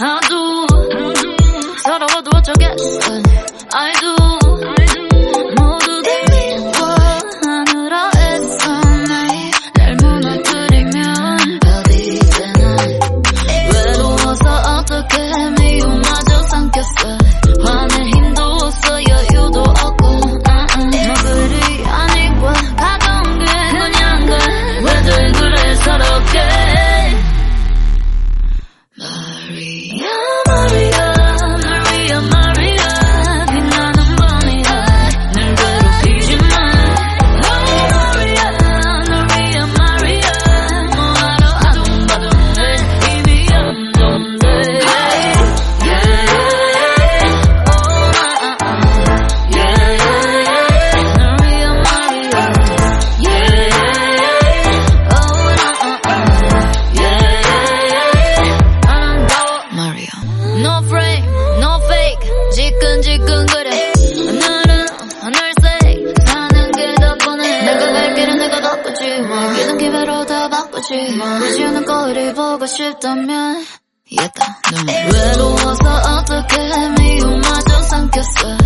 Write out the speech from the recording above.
I'll do 없이 멀어지는 거리를 보고 싶다면 약간 눈물 외로워서 어떻게 미움마저 삼켰어.